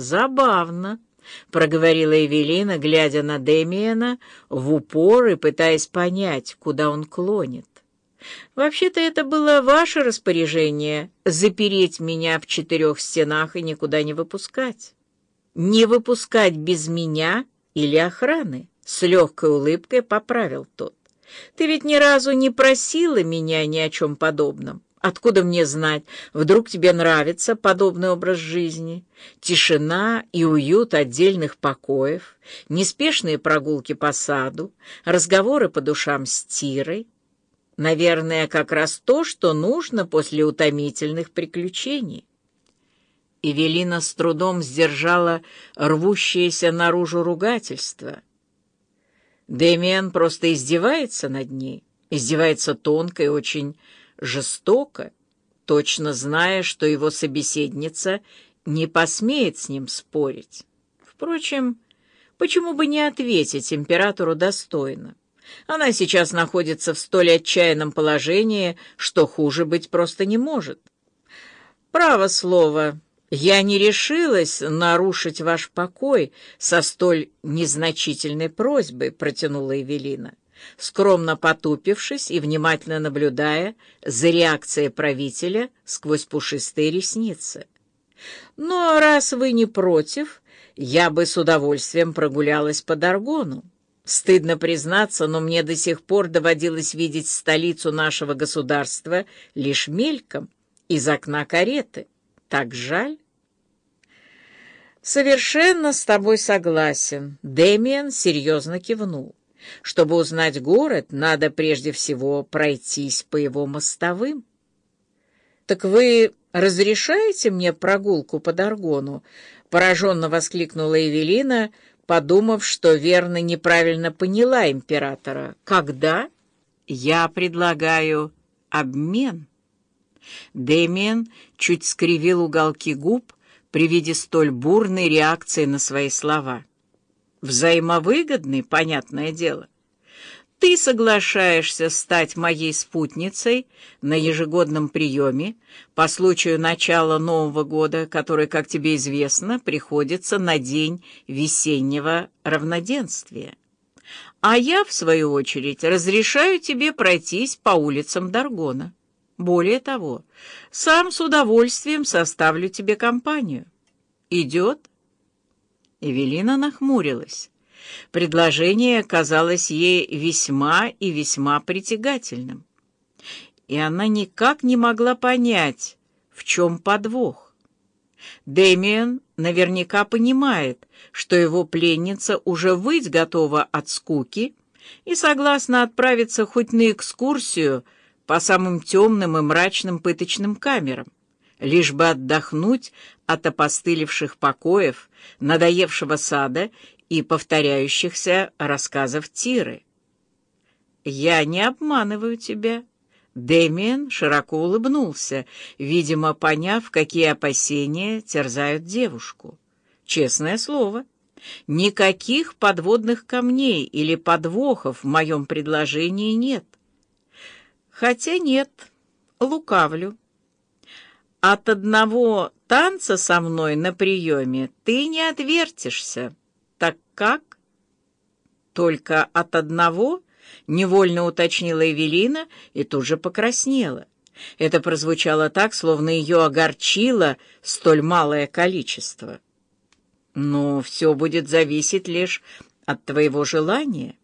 «Забавно», — проговорила Эвелина, глядя на Демиена в упор и пытаясь понять, куда он клонит. «Вообще-то это было ваше распоряжение — запереть меня в четырех стенах и никуда не выпускать. Не выпускать без меня или охраны», — с легкой улыбкой поправил тот. «Ты ведь ни разу не просила меня ни о чем подобном». Откуда мне знать, вдруг тебе нравится подобный образ жизни? Тишина и уют отдельных покоев, неспешные прогулки по саду, разговоры по душам с Тирой. Наверное, как раз то, что нужно после утомительных приключений. Эвелина с трудом сдержала рвущееся наружу ругательство. Дэмиан просто издевается над ней, издевается тонко и очень жестоко, точно зная, что его собеседница не посмеет с ним спорить. Впрочем, почему бы не ответить императору достойно? Она сейчас находится в столь отчаянном положении, что хуже быть просто не может. Право слово, я не решилась нарушить ваш покой со столь незначительной просьбой, протянула Эвелина скромно потупившись и внимательно наблюдая за реакцией правителя сквозь пушистые ресницы. «Но раз вы не против, я бы с удовольствием прогулялась по Даргону. Стыдно признаться, но мне до сих пор доводилось видеть столицу нашего государства лишь мельком, из окна кареты. Так жаль». «Совершенно с тобой согласен», — Дэмиан серьезно кивнул. Чтобы узнать город, надо прежде всего пройтись по его мостовым. «Так вы разрешаете мне прогулку по Даргону?» — пораженно воскликнула Эвелина, подумав, что верно неправильно поняла императора. «Когда?» «Я предлагаю обмен». Дэмиен чуть скривил уголки губ при виде столь бурной реакции на свои слова взаимовыгодный, понятное дело. Ты соглашаешься стать моей спутницей на ежегодном приеме по случаю начала Нового года, который, как тебе известно, приходится на день весеннего равноденствия. А я, в свою очередь, разрешаю тебе пройтись по улицам Даргона. Более того, сам с удовольствием составлю тебе компанию. Идет? Эвелина нахмурилась. Предложение казалось ей весьма и весьма притягательным. И она никак не могла понять, в чем подвох. Дэмиен наверняка понимает, что его пленница уже выть готова от скуки и согласна отправиться хоть на экскурсию по самым темным и мрачным пыточным камерам лишь бы отдохнуть от опостылевших покоев, надоевшего сада и повторяющихся рассказов Тиры. «Я не обманываю тебя». Дэмиен широко улыбнулся, видимо, поняв, какие опасения терзают девушку. «Честное слово, никаких подводных камней или подвохов в моем предложении нет. Хотя нет, лукавлю. От одного танца со мной на приеме ты не отвертишься. Так как? Только от одного? Невольно уточнила Эвелина и тут же покраснела. Это прозвучало так, словно ее огорчило столь малое количество. Но все будет зависеть лишь от твоего желания.